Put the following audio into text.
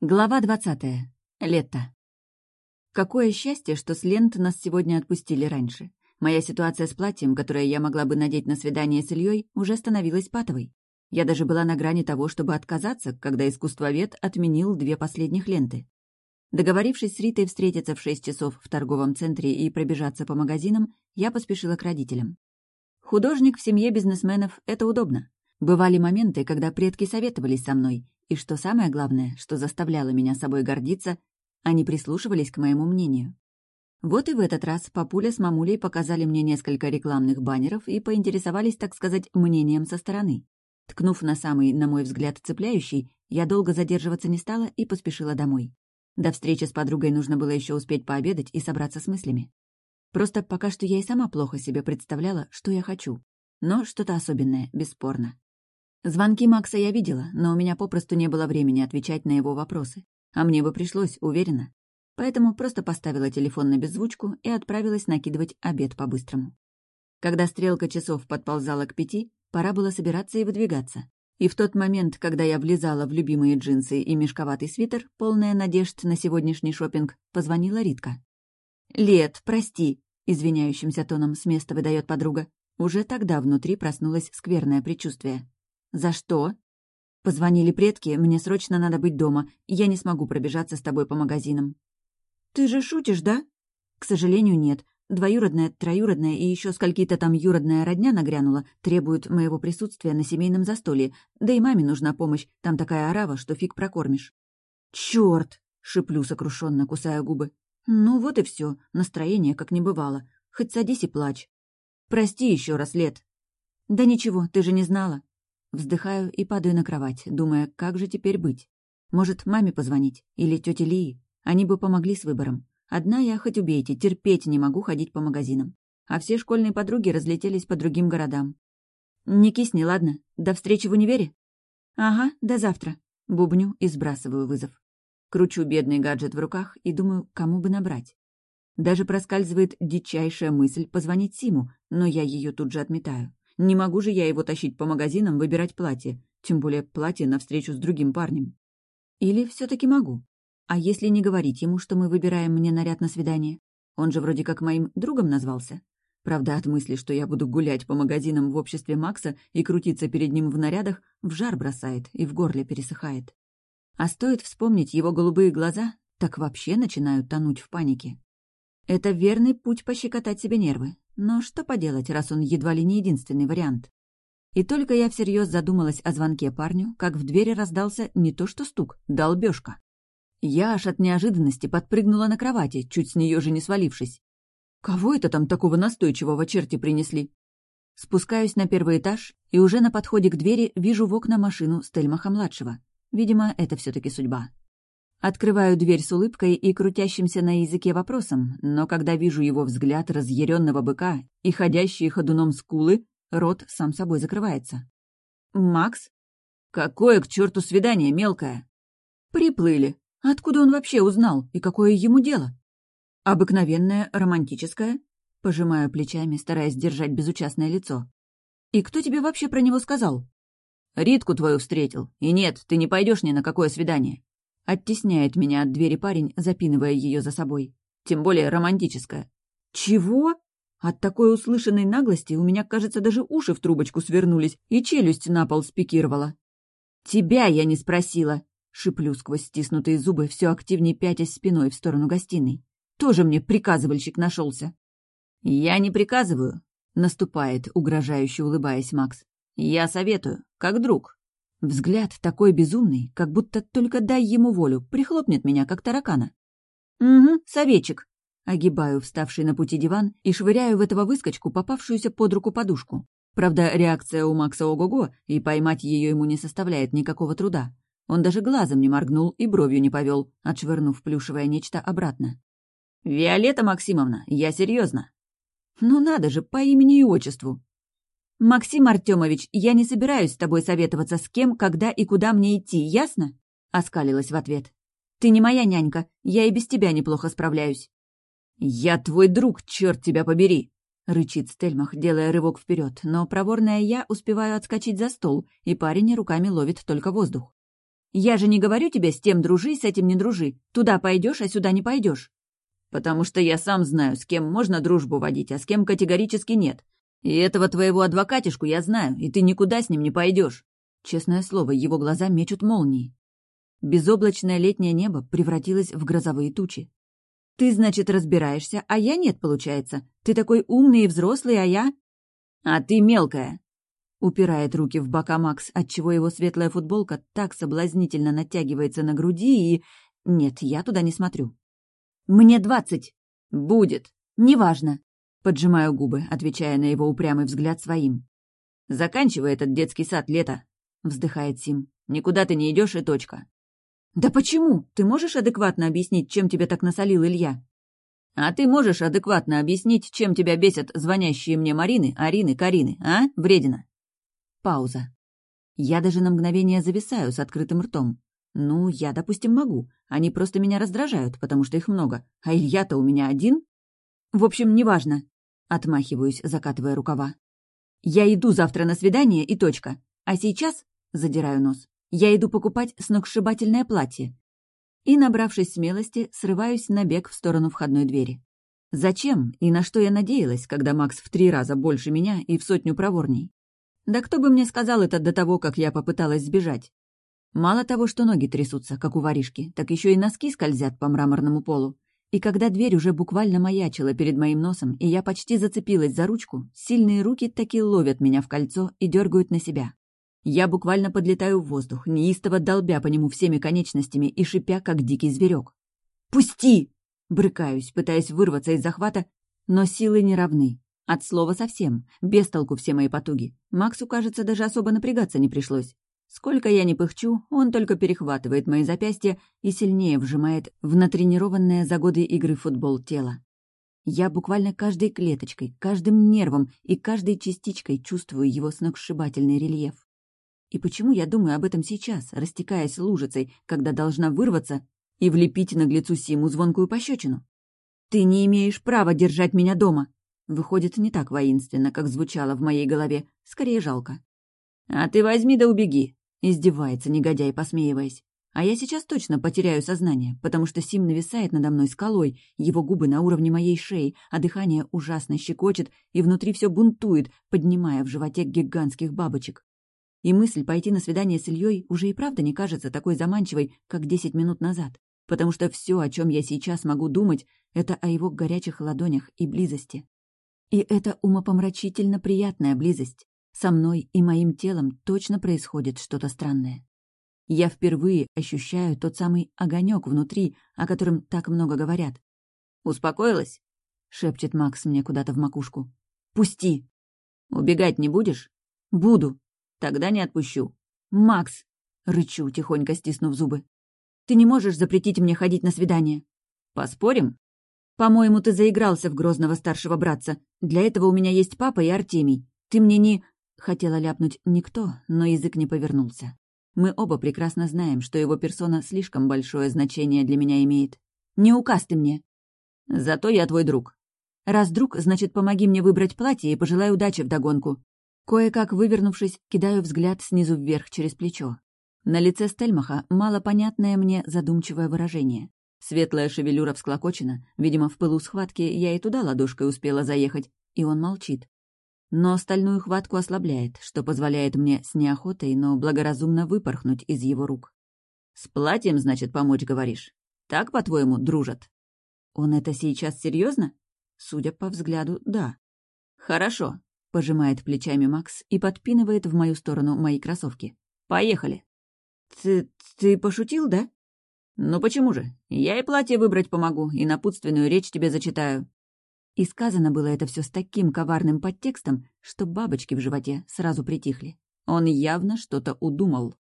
Глава двадцатая. Лето. Какое счастье, что с лент нас сегодня отпустили раньше. Моя ситуация с платьем, которое я могла бы надеть на свидание с Ильей, уже становилась патовой. Я даже была на грани того, чтобы отказаться, когда искусствовед отменил две последних ленты. Договорившись с Ритой встретиться в шесть часов в торговом центре и пробежаться по магазинам, я поспешила к родителям. Художник в семье бизнесменов — это удобно. Бывали моменты, когда предки советовались со мной, и что самое главное, что заставляло меня собой гордиться, они прислушивались к моему мнению. Вот и в этот раз папуля с мамулей показали мне несколько рекламных баннеров и поинтересовались, так сказать, мнением со стороны. Ткнув на самый, на мой взгляд, цепляющий, я долго задерживаться не стала и поспешила домой. До встречи с подругой нужно было еще успеть пообедать и собраться с мыслями. Просто пока что я и сама плохо себе представляла, что я хочу. Но что-то особенное, бесспорно. Звонки Макса я видела, но у меня попросту не было времени отвечать на его вопросы. А мне бы пришлось, уверена. Поэтому просто поставила телефон на беззвучку и отправилась накидывать обед по-быстрому. Когда стрелка часов подползала к пяти, пора было собираться и выдвигаться. И в тот момент, когда я влезала в любимые джинсы и мешковатый свитер, полная надежд на сегодняшний шопинг, позвонила Ритка. «Лет, прости», — извиняющимся тоном с места выдает подруга. Уже тогда внутри проснулось скверное предчувствие. «За что?» «Позвонили предки, мне срочно надо быть дома, я не смогу пробежаться с тобой по магазинам». «Ты же шутишь, да?» «К сожалению, нет. Двоюродная, троюродная и еще скольки-то там юродная родня нагрянула, требуют моего присутствия на семейном застолье, да и маме нужна помощь, там такая орава, что фиг прокормишь». «Чёрт!» — шиплю сокрушенно, кусая губы. «Ну вот и все, настроение как не бывало. Хоть садись и плачь. Прости еще раз, Лет». «Да ничего, ты же не знала. Вздыхаю и падаю на кровать, думая, как же теперь быть. Может, маме позвонить? Или тете Лии? Они бы помогли с выбором. Одна я, хоть убейте, терпеть не могу ходить по магазинам. А все школьные подруги разлетелись по другим городам. «Не кисни, ладно? До встречи в универе?» «Ага, до завтра». Бубню и сбрасываю вызов. Кручу бедный гаджет в руках и думаю, кому бы набрать. Даже проскальзывает дичайшая мысль позвонить Симу, но я ее тут же отметаю. Не могу же я его тащить по магазинам, выбирать платье, тем более платье на встречу с другим парнем. Или все таки могу? А если не говорить ему, что мы выбираем мне наряд на свидание? Он же вроде как моим другом назвался. Правда, от мысли, что я буду гулять по магазинам в обществе Макса и крутиться перед ним в нарядах, в жар бросает и в горле пересыхает. А стоит вспомнить его голубые глаза, так вообще начинают тонуть в панике. Это верный путь пощекотать себе нервы, но что поделать, раз он едва ли не единственный вариант? И только я всерьез задумалась о звонке парню, как в двери раздался не то что стук, долбежка. Я аж от неожиданности подпрыгнула на кровати, чуть с нее же не свалившись. Кого это там такого настойчивого черти принесли? Спускаюсь на первый этаж и уже на подходе к двери вижу в окна машину Стельмаха-младшего. Видимо, это все таки судьба. Открываю дверь с улыбкой и крутящимся на языке вопросом, но когда вижу его взгляд разъяренного быка и ходящие ходуном скулы, рот сам собой закрывается. «Макс?» «Какое к черту свидание, мелкое?» «Приплыли. Откуда он вообще узнал, и какое ему дело?» «Обыкновенное, романтическое?» Пожимаю плечами, стараясь держать безучастное лицо. «И кто тебе вообще про него сказал?» «Ритку твою встретил. И нет, ты не пойдешь ни на какое свидание. Оттесняет меня от двери парень, запинывая ее за собой. Тем более романтическая. «Чего?» От такой услышанной наглости у меня, кажется, даже уши в трубочку свернулись, и челюсть на пол спикировала. «Тебя я не спросила!» — шиплю сквозь стиснутые зубы, все активнее пятясь спиной в сторону гостиной. «Тоже мне приказывальщик нашелся!» «Я не приказываю», — наступает, угрожающе улыбаясь Макс. «Я советую, как друг». Взгляд такой безумный, как будто только дай ему волю, прихлопнет меня, как таракана. «Угу, советчик». Огибаю вставший на пути диван и швыряю в этого выскочку попавшуюся под руку подушку. Правда, реакция у Макса ого-го, и поймать ее ему не составляет никакого труда. Он даже глазом не моргнул и бровью не повел, отшвырнув плюшевое нечто обратно. «Виолетта Максимовна, я серьезно. «Ну надо же, по имени и отчеству!» «Максим Артемович, я не собираюсь с тобой советоваться, с кем, когда и куда мне идти, ясно?» — оскалилась в ответ. «Ты не моя нянька, я и без тебя неплохо справляюсь». «Я твой друг, черт тебя побери!» — рычит Стельмах, делая рывок вперед, но проворная я успеваю отскочить за стол, и парень руками ловит только воздух. Я же не говорю тебе с тем дружи, с этим не дружи. Туда пойдешь, а сюда не пойдешь. Потому что я сам знаю, с кем можно дружбу водить, а с кем категорически нет. И этого твоего адвокатишку я знаю, и ты никуда с ним не пойдешь. Честное слово, его глаза мечут молнии. Безоблачное летнее небо превратилось в грозовые тучи. «Ты, значит, разбираешься, а я нет, получается. Ты такой умный и взрослый, а я...» «А ты мелкая!» Упирает руки в бока Макс, отчего его светлая футболка так соблазнительно натягивается на груди и... Нет, я туда не смотрю. «Мне двадцать!» «Будет!» «Неважно!» Поджимаю губы, отвечая на его упрямый взгляд своим. «Заканчивай этот детский сад лето!» Вздыхает Сим. «Никуда ты не идешь и точка!» «Да почему? Ты можешь адекватно объяснить, чем тебя так насолил Илья?» «А ты можешь адекватно объяснить, чем тебя бесят звонящие мне Марины, Арины, Карины, а, вредина?» Пауза. Я даже на мгновение зависаю с открытым ртом. Ну, я, допустим, могу. Они просто меня раздражают, потому что их много. А Илья-то у меня один. В общем, неважно. Отмахиваюсь, закатывая рукава. Я иду завтра на свидание и точка. А сейчас, задираю нос, я иду покупать сногсшибательное платье. И, набравшись смелости, срываюсь на бег в сторону входной двери. Зачем и на что я надеялась, когда Макс в три раза больше меня и в сотню проворней? Да кто бы мне сказал это до того, как я попыталась сбежать? Мало того, что ноги трясутся, как у воришки, так еще и носки скользят по мраморному полу. И когда дверь уже буквально маячила перед моим носом, и я почти зацепилась за ручку, сильные руки таки ловят меня в кольцо и дергают на себя. Я буквально подлетаю в воздух, неистово долбя по нему всеми конечностями и шипя, как дикий зверек. «Пусти!» Брыкаюсь, пытаясь вырваться из захвата, но силы не равны. От слова совсем. Без толку все мои потуги. Максу, кажется, даже особо напрягаться не пришлось. Сколько я не пыхчу, он только перехватывает мои запястья и сильнее вжимает в натренированное за годы игры в футбол тело. Я буквально каждой клеточкой, каждым нервом и каждой частичкой чувствую его сногсшибательный рельеф. И почему я думаю об этом сейчас, растекаясь лужицей, когда должна вырваться и влепить наглецу Симу звонкую пощечину? «Ты не имеешь права держать меня дома!» Выходит, не так воинственно, как звучало в моей голове, скорее жалко. «А ты возьми да убеги!» — издевается негодяй, посмеиваясь. А я сейчас точно потеряю сознание, потому что Сим нависает надо мной скалой, его губы на уровне моей шеи, а дыхание ужасно щекочет, и внутри все бунтует, поднимая в животе гигантских бабочек. И мысль пойти на свидание с Ильей уже и правда не кажется такой заманчивой, как десять минут назад, потому что все, о чем я сейчас могу думать, это о его горячих ладонях и близости. И это умопомрачительно приятная близость. Со мной и моим телом точно происходит что-то странное. Я впервые ощущаю тот самый огонек внутри, о котором так много говорят. «Успокоилась?» — шепчет Макс мне куда-то в макушку. «Пусти!» «Убегать не будешь?» «Буду». «Тогда не отпущу». «Макс!» — рычу, тихонько стиснув зубы. «Ты не можешь запретить мне ходить на свидание?» «Поспорим?» «По-моему, ты заигрался в грозного старшего братца. Для этого у меня есть папа и Артемий. Ты мне не...» Хотела ляпнуть «никто», но язык не повернулся. Мы оба прекрасно знаем, что его персона слишком большое значение для меня имеет. «Не указ ты мне!» «Зато я твой друг». «Раз друг, значит, помоги мне выбрать платье и пожелай удачи вдогонку». Кое-как вывернувшись, кидаю взгляд снизу вверх через плечо. На лице Стельмаха малопонятное мне задумчивое выражение. Светлая шевелюра всклокочена, видимо, в пылу схватки я и туда ладошкой успела заехать, и он молчит. Но стальную хватку ослабляет, что позволяет мне с неохотой, но благоразумно выпорхнуть из его рук. «С платьем, значит, помочь, говоришь? Так, по-твоему, дружат?» «Он это сейчас серьезно? Судя по взгляду, да. «Хорошо», — пожимает плечами Макс и подпинывает в мою сторону мои кроссовки. «Поехали». «Ты... ты пошутил, да?» «Ну почему же? Я и платье выбрать помогу, и напутственную речь тебе зачитаю». И сказано было это все с таким коварным подтекстом, что бабочки в животе сразу притихли. Он явно что-то удумал.